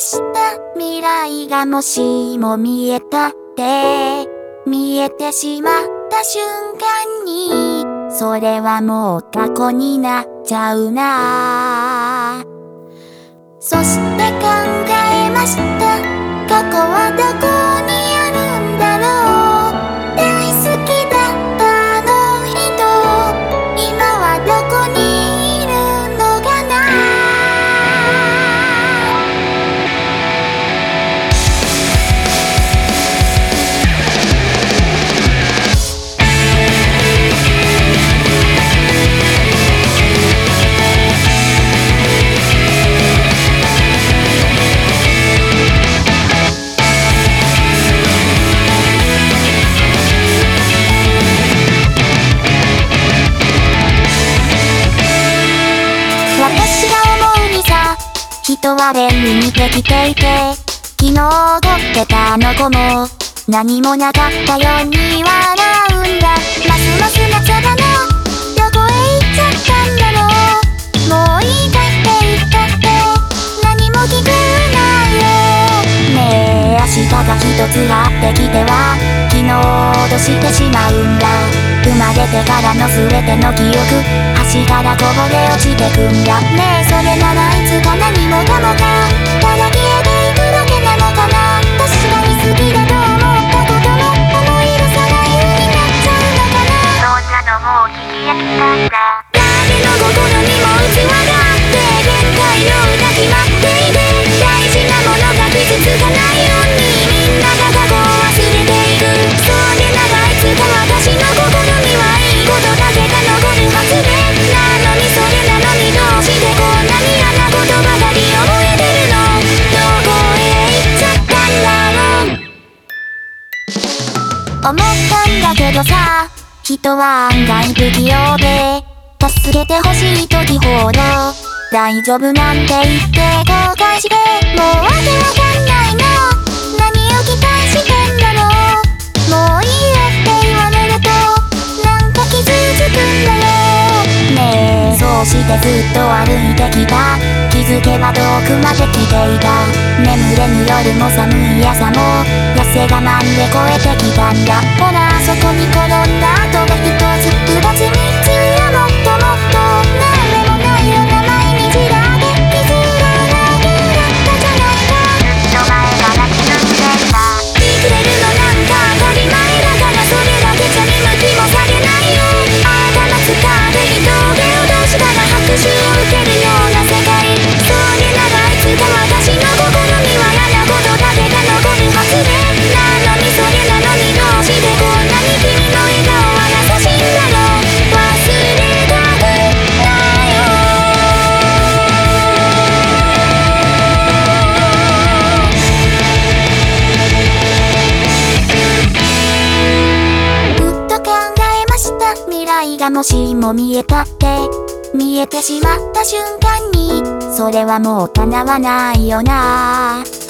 した未来がもしも見えたって。見えてしまった瞬間にそれはもう過去になっちゃうな。そして考えました。人は便利にできていて昨日踊ってたあの子も何もなかったように笑うんだ。ますます夏だなどこへ行っちゃったんだろう。もういいかって言ったって何も聞くないよねえ明日が一つやってきては昨日としてしまうんだ。生まれてからの全ての記憶。星からこぼれ落ちてくんだね。えそれならいつか何もか。もがただ消えて思ったんだけどさ人は案外不器用で助けてほしい時ほど大丈夫なんて言って後悔してもうわけわかんないの。何を期待してんだろう。もういいよって言われるとなんか傷つくんだよ。ねえ。そうしてずっと歩いてきた。気づけば遠くまで来ていた。眠れぬ夜も寒い朝も汗我慢で超えてきたんだ。ほらあそこに転んだ後がもしも見えたって。見えてしまった瞬間に。それはもう叶わないよなだってそうでしょこうなっちゃってしまったな。